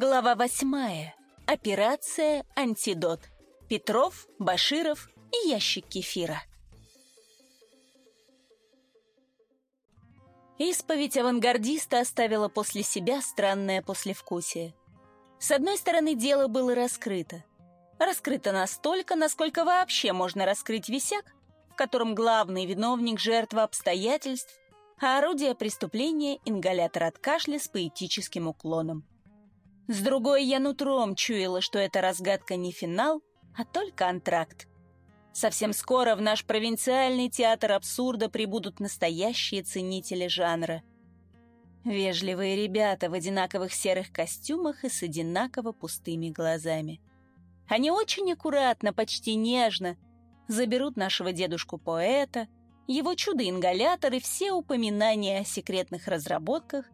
Глава восьмая. Операция «Антидот». Петров, Баширов и ящик кефира. Исповедь авангардиста оставила после себя странное послевкусие. С одной стороны, дело было раскрыто. Раскрыто настолько, насколько вообще можно раскрыть висяк, в котором главный виновник жертва обстоятельств, а орудие преступления — ингалятор от кашля с поэтическим уклоном. С другой я нутром чуяла, что эта разгадка не финал, а только антракт. Совсем скоро в наш провинциальный театр абсурда прибудут настоящие ценители жанра. Вежливые ребята в одинаковых серых костюмах и с одинаково пустыми глазами. Они очень аккуратно, почти нежно заберут нашего дедушку-поэта, его чудо-ингалятор и все упоминания о секретных разработках,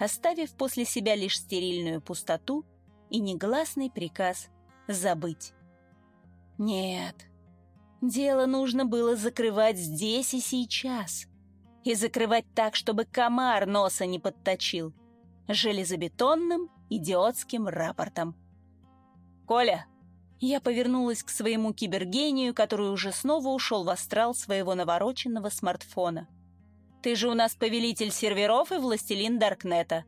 оставив после себя лишь стерильную пустоту и негласный приказ забыть. Нет, дело нужно было закрывать здесь и сейчас. И закрывать так, чтобы комар носа не подточил. Железобетонным идиотским рапортом. «Коля!» Я повернулась к своему кибергению, который уже снова ушел в астрал своего навороченного смартфона. «Ты же у нас повелитель серверов и властелин Даркнета.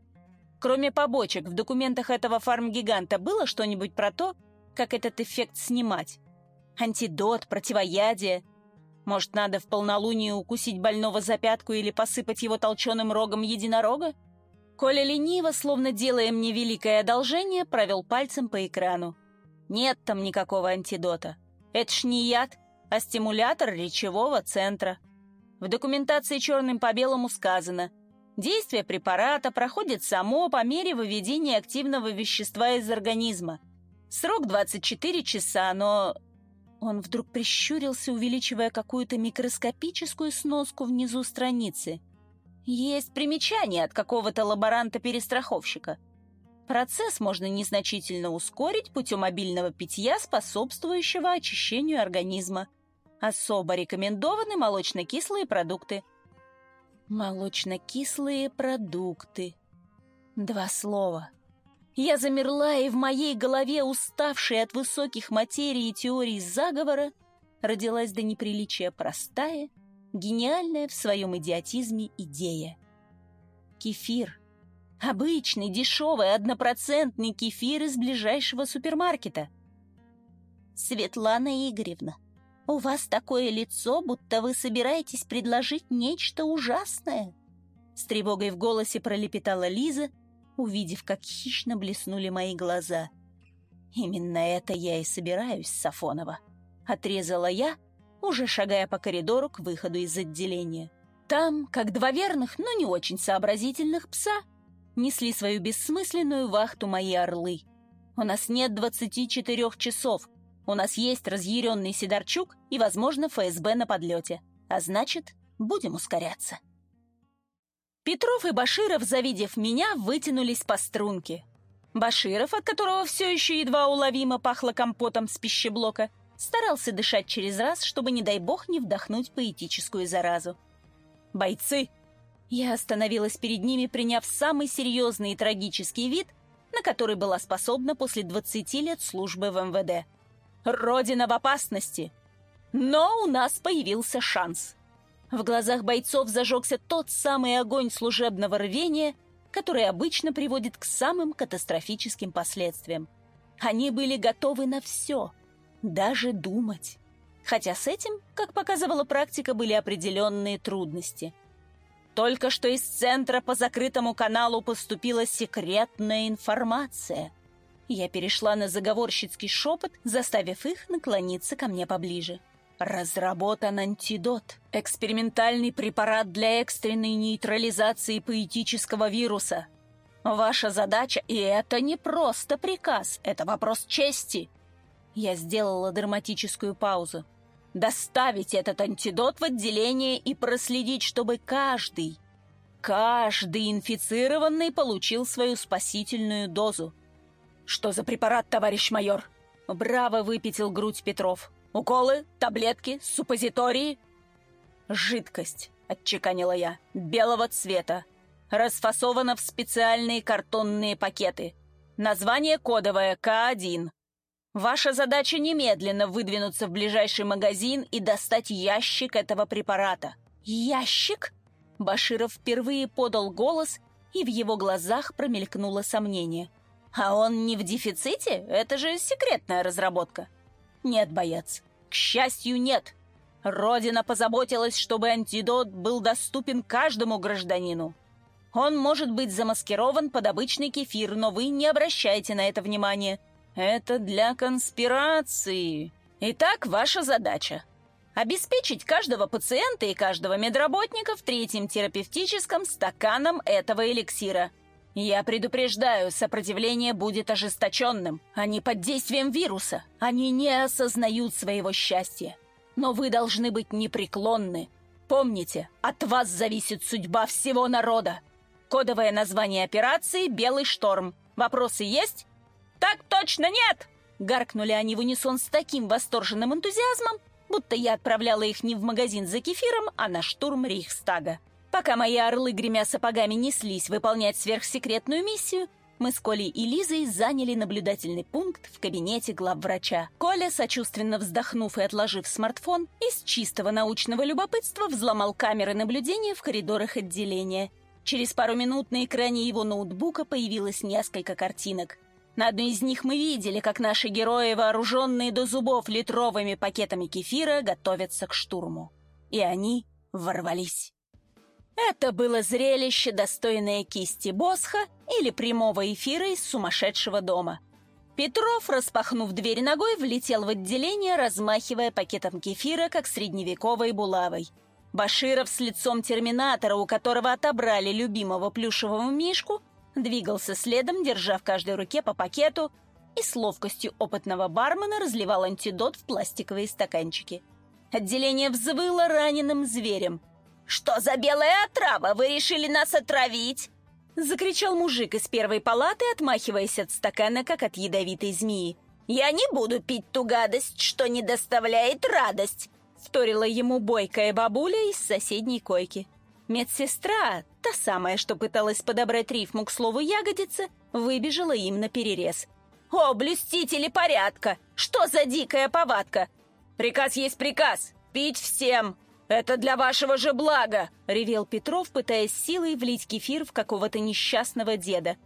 Кроме побочек, в документах этого фарм-гиганта было что-нибудь про то, как этот эффект снимать? Антидот, противоядие? Может, надо в полнолуние укусить больного за пятку или посыпать его толченым рогом единорога?» Коля лениво, словно делая мне великое одолжение, провел пальцем по экрану. Нет там никакого антидота. Это ж не яд, а стимулятор речевого центра. В документации черным по белому сказано, действие препарата проходит само по мере выведения активного вещества из организма. Срок 24 часа, но... Он вдруг прищурился, увеличивая какую-то микроскопическую сноску внизу страницы. Есть примечание от какого-то лаборанта-перестраховщика — Процесс можно незначительно ускорить путем мобильного питья, способствующего очищению организма. Особо рекомендованы молочно-кислые продукты. Молочно-кислые продукты. Два слова. Я замерла, и в моей голове, уставшей от высоких материй и теорий заговора, родилась до неприличия простая, гениальная в своем идиотизме идея. Кефир — Обычный, дешевый, однопроцентный кефир из ближайшего супермаркета. Светлана Игоревна, у вас такое лицо, будто вы собираетесь предложить нечто ужасное. С тревогой в голосе пролепетала Лиза, увидев, как хищно блеснули мои глаза. «Именно это я и собираюсь, Сафонова», — отрезала я, уже шагая по коридору к выходу из отделения. Там, как два верных, но не очень сообразительных пса, несли свою бессмысленную вахту мои орлы. У нас нет 24 часов. У нас есть разъяренный Сидорчук и, возможно, ФСБ на подлете. А значит, будем ускоряться. Петров и Баширов, завидев меня, вытянулись по струнке. Баширов, от которого все еще едва уловимо пахло компотом с пищеблока, старался дышать через раз, чтобы, не дай бог, не вдохнуть поэтическую заразу. «Бойцы!» Я остановилась перед ними, приняв самый серьезный и трагический вид, на который была способна после 20 лет службы в МВД. Родина в опасности! Но у нас появился шанс. В глазах бойцов зажегся тот самый огонь служебного рвения, который обычно приводит к самым катастрофическим последствиям. Они были готовы на все, даже думать. Хотя с этим, как показывала практика, были определенные трудности – только что из центра по закрытому каналу поступила секретная информация. Я перешла на заговорщицкий шепот, заставив их наклониться ко мне поближе. Разработан антидот, экспериментальный препарат для экстренной нейтрализации поэтического вируса. Ваша задача, и это не просто приказ, это вопрос чести. Я сделала драматическую паузу доставить этот антидот в отделение и проследить, чтобы каждый, каждый инфицированный получил свою спасительную дозу. «Что за препарат, товарищ майор?» Браво выпятил грудь Петров. «Уколы, таблетки, суппозитории?» «Жидкость», — отчеканила я, — «белого цвета, расфасована в специальные картонные пакеты. Название кодовое К1. Ваша задача немедленно выдвинуться в ближайший магазин и достать ящик этого препарата. Ящик? Баширов впервые подал голос, и в его глазах промелькнуло сомнение. А он не в дефиците? Это же секретная разработка. Нет, боец, к счастью, нет. Родина позаботилась, чтобы антидот был доступен каждому гражданину. Он может быть замаскирован под обычный кефир, но вы не обращайте на это внимания. Это для конспирации. Итак, ваша задача – обеспечить каждого пациента и каждого медработника в третьем терапевтическом стаканом этого эликсира. Я предупреждаю, сопротивление будет ожесточенным. Они под действием вируса. Они не осознают своего счастья. Но вы должны быть непреклонны. Помните, от вас зависит судьба всего народа. Кодовое название операции «Белый шторм». Вопросы есть? «Так точно нет!» Гаркнули они в унисон с таким восторженным энтузиазмом, будто я отправляла их не в магазин за кефиром, а на штурм Рейхстага. Пока мои орлы, гремя сапогами, неслись выполнять сверхсекретную миссию, мы с Колей и Лизой заняли наблюдательный пункт в кабинете главврача. Коля, сочувственно вздохнув и отложив смартфон, из чистого научного любопытства взломал камеры наблюдения в коридорах отделения – Через пару минут на экране его ноутбука появилось несколько картинок. На одной из них мы видели, как наши герои, вооруженные до зубов литровыми пакетами кефира, готовятся к штурму. И они ворвались. Это было зрелище, достойное кисти Босха или прямого эфира из сумасшедшего дома. Петров, распахнув дверь ногой, влетел в отделение, размахивая пакетом кефира, как средневековой булавой – Баширов с лицом терминатора, у которого отобрали любимого плюшевого мишку, двигался следом, держа в каждой руке по пакету, и с ловкостью опытного бармена разливал антидот в пластиковые стаканчики. Отделение взвыло раненым зверем. «Что за белая отрава? Вы решили нас отравить?» Закричал мужик из первой палаты, отмахиваясь от стакана, как от ядовитой змеи. «Я не буду пить ту гадость, что не доставляет радость. Вторила ему бойкая бабуля из соседней койки. Медсестра, та самая, что пыталась подобрать рифму к слову «ягодица», выбежала им на перерез. «О, блюстители порядка! Что за дикая повадка? Приказ есть приказ! Пить всем! Это для вашего же блага!» — ревел Петров, пытаясь силой влить кефир в какого-то несчастного деда.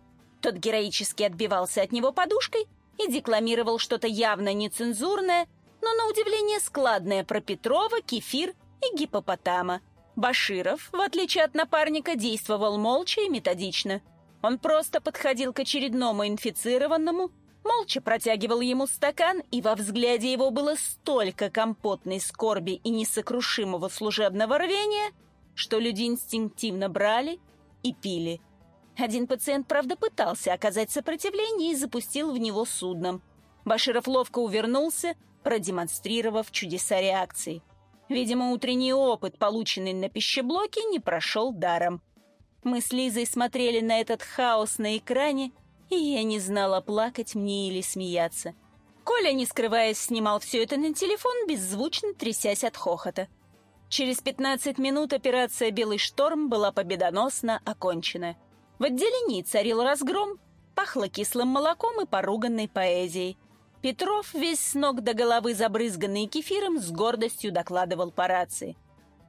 Тот героически отбивался от него подушкой и декламировал что-то явно нецензурное, но на удивление складное про Петрова, кефир и гипопотама. Баширов, в отличие от напарника, действовал молча и методично. Он просто подходил к очередному инфицированному, молча протягивал ему стакан, и во взгляде его было столько компотной скорби и несокрушимого служебного рвения, что люди инстинктивно брали и пили. Один пациент, правда, пытался оказать сопротивление и запустил в него судном. Баширов ловко увернулся, продемонстрировав чудеса реакции. Видимо, утренний опыт, полученный на пищеблоке, не прошел даром. Мы с Лизой смотрели на этот хаос на экране, и я не знала, плакать мне или смеяться. Коля, не скрываясь, снимал все это на телефон, беззвучно трясясь от хохота. Через 15 минут операция «Белый шторм» была победоносно окончена. В отделении царил разгром, пахло кислым молоком и поруганной поэзией. Петров, весь с ног до головы забрызганный кефиром, с гордостью докладывал по рации.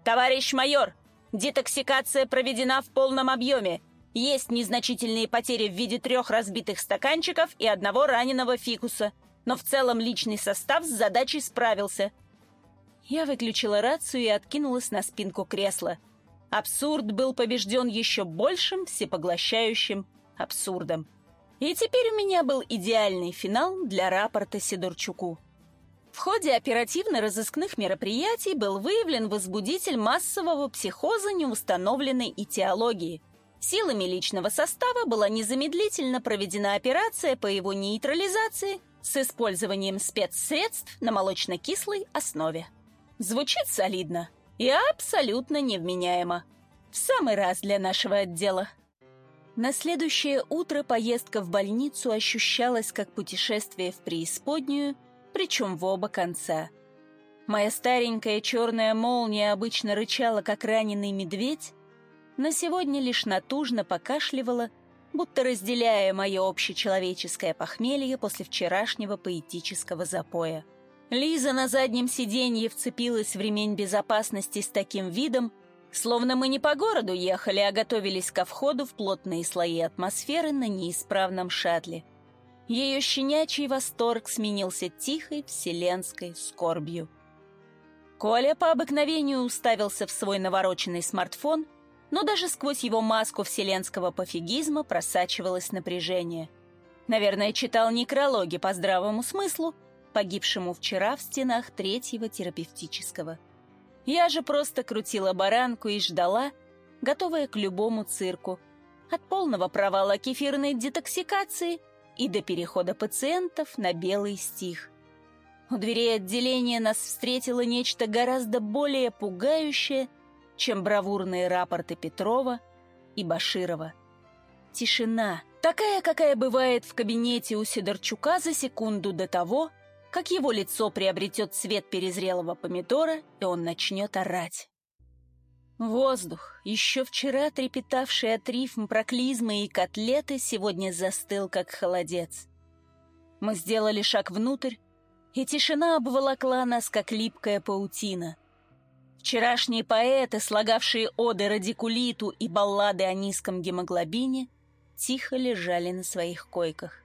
«Товарищ майор, детоксикация проведена в полном объеме. Есть незначительные потери в виде трех разбитых стаканчиков и одного раненого фикуса. Но в целом личный состав с задачей справился». Я выключила рацию и откинулась на спинку кресла. Абсурд был побежден еще большим всепоглощающим абсурдом. И теперь у меня был идеальный финал для рапорта Сидорчуку. В ходе оперативно-розыскных мероприятий был выявлен возбудитель массового психоза неустановленной этиологии. Силами личного состава была незамедлительно проведена операция по его нейтрализации с использованием спецсредств на молочно-кислой основе. Звучит солидно и абсолютно невменяемо. В самый раз для нашего отдела. На следующее утро поездка в больницу ощущалась как путешествие в преисподнюю, причем в оба конца. Моя старенькая черная молния обычно рычала, как раненый медведь, но сегодня лишь натужно покашливала будто разделяя мое общечеловеческое похмелье после вчерашнего поэтического запоя. Лиза на заднем сиденье вцепилась в ремень безопасности с таким видом, словно мы не по городу ехали, а готовились ко входу в плотные слои атмосферы на неисправном шаттле. Ее щенячий восторг сменился тихой вселенской скорбью. Коля по обыкновению уставился в свой навороченный смартфон, но даже сквозь его маску вселенского пофигизма просачивалось напряжение. Наверное, читал некрологи по здравому смыслу, погибшему вчера в стенах третьего терапевтического. Я же просто крутила баранку и ждала, готовая к любому цирку, от полного провала кефирной детоксикации и до перехода пациентов на белый стих. У дверей отделения нас встретило нечто гораздо более пугающее, чем бравурные рапорты Петрова и Баширова. Тишина, такая, какая бывает в кабинете у Сидорчука за секунду до того, как его лицо приобретет цвет перезрелого помидора, и он начнет орать. Воздух, еще вчера трепетавший от рифм проклизмы и котлеты, сегодня застыл, как холодец. Мы сделали шаг внутрь, и тишина обволокла нас, как липкая паутина. Вчерашние поэты, слагавшие оды радикулиту и баллады о низком гемоглобине, тихо лежали на своих койках.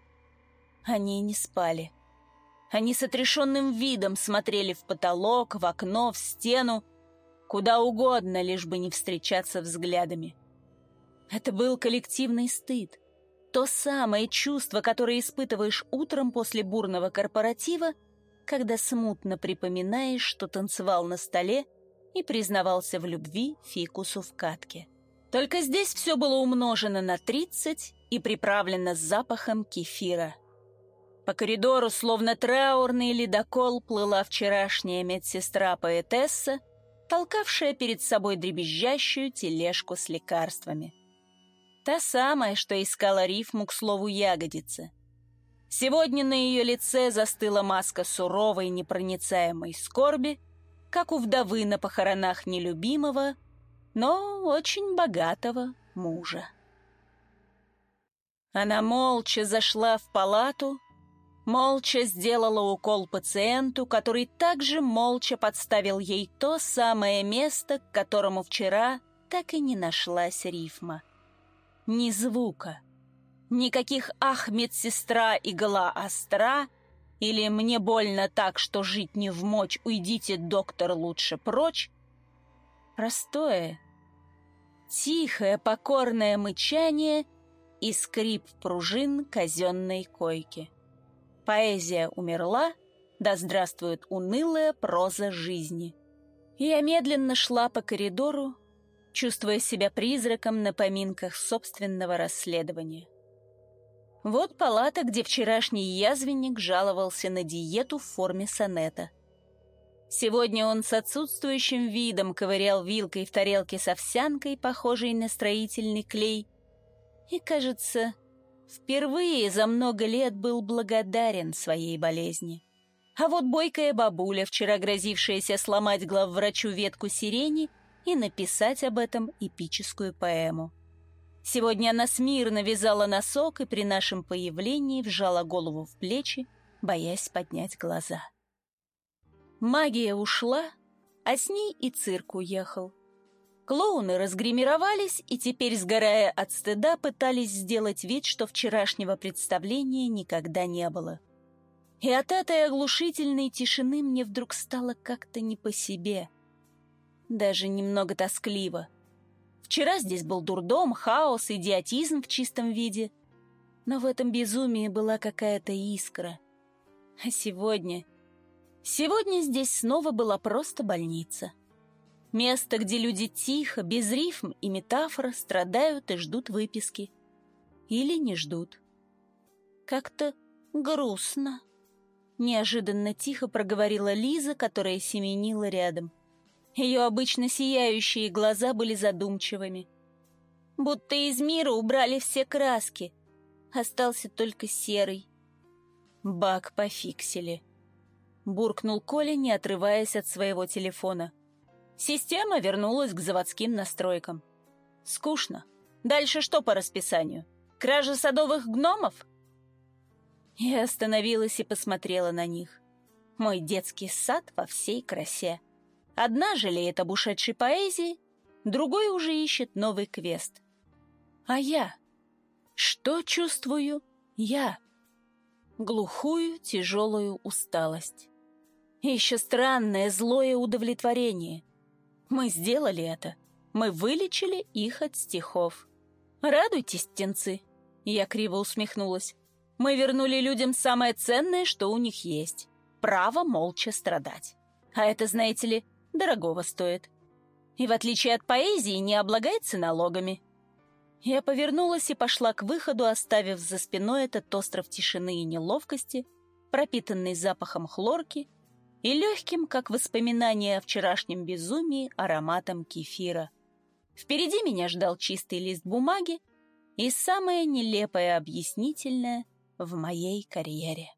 Они не спали. Они с отрешенным видом смотрели в потолок, в окно, в стену, куда угодно, лишь бы не встречаться взглядами. Это был коллективный стыд. То самое чувство, которое испытываешь утром после бурного корпоратива, когда смутно припоминаешь, что танцевал на столе и признавался в любви фикусу в катке. Только здесь все было умножено на 30 и приправлено запахом кефира – по коридору, словно траурный ледокол, плыла вчерашняя медсестра-поэтесса, толкавшая перед собой дребезжащую тележку с лекарствами. Та самая, что искала рифму к слову «ягодица». Сегодня на ее лице застыла маска суровой непроницаемой скорби, как у вдовы на похоронах нелюбимого, но очень богатого мужа. Она молча зашла в палату, молча сделала укол пациенту, который также молча подставил ей то самое место, к которому вчера так и не нашлась рифма. Ни звука, никаких «ах, медсестра, игла остра» или «мне больно так, что жить не в мочь, уйдите, доктор, лучше прочь». Простое, тихое, покорное мычание и скрип пружин казенной койки. Поэзия умерла, да здравствует унылая проза жизни. Я медленно шла по коридору, чувствуя себя призраком на поминках собственного расследования. Вот палата, где вчерашний язвенник жаловался на диету в форме сонета. Сегодня он с отсутствующим видом ковырял вилкой в тарелке с овсянкой, похожей на строительный клей, и, кажется, Впервые за много лет был благодарен своей болезни. А вот бойкая бабуля, вчера грозившаяся сломать главврачу ветку сирени и написать об этом эпическую поэму. Сегодня она смирно вязала носок и при нашем появлении вжала голову в плечи, боясь поднять глаза. Магия ушла, а с ней и цирк уехал. Клоуны разгримировались и теперь, сгорая от стыда, пытались сделать вид, что вчерашнего представления никогда не было. И от этой оглушительной тишины мне вдруг стало как-то не по себе. Даже немного тоскливо. Вчера здесь был дурдом, хаос, идиотизм в чистом виде. Но в этом безумии была какая-то искра. А сегодня... Сегодня здесь снова была просто больница. Место, где люди тихо, без рифм и метафор страдают и ждут выписки. Или не ждут. Как-то грустно. Неожиданно тихо проговорила Лиза, которая семенила рядом. Ее обычно сияющие глаза были задумчивыми. Будто из мира убрали все краски. Остался только серый. Бак пофиксили. Буркнул Коля, не отрываясь от своего телефона. — Система вернулась к заводским настройкам. Скучно. Дальше что по расписанию? Кража садовых гномов? Я остановилась и посмотрела на них. Мой детский сад во всей красе. Одна жалеет об ушедшей поэзии, другой уже ищет новый квест. А я? Что чувствую я? Глухую, тяжелую усталость. И еще странное, злое удовлетворение. Мы сделали это. Мы вылечили их от стихов. Радуйтесь, птенцы. Я криво усмехнулась. Мы вернули людям самое ценное, что у них есть. Право молча страдать. А это, знаете ли, дорогого стоит. И в отличие от поэзии, не облагается налогами. Я повернулась и пошла к выходу, оставив за спиной этот остров тишины и неловкости, пропитанный запахом хлорки и легким, как воспоминание о вчерашнем безумии, ароматом кефира. Впереди меня ждал чистый лист бумаги и самое нелепое объяснительное в моей карьере.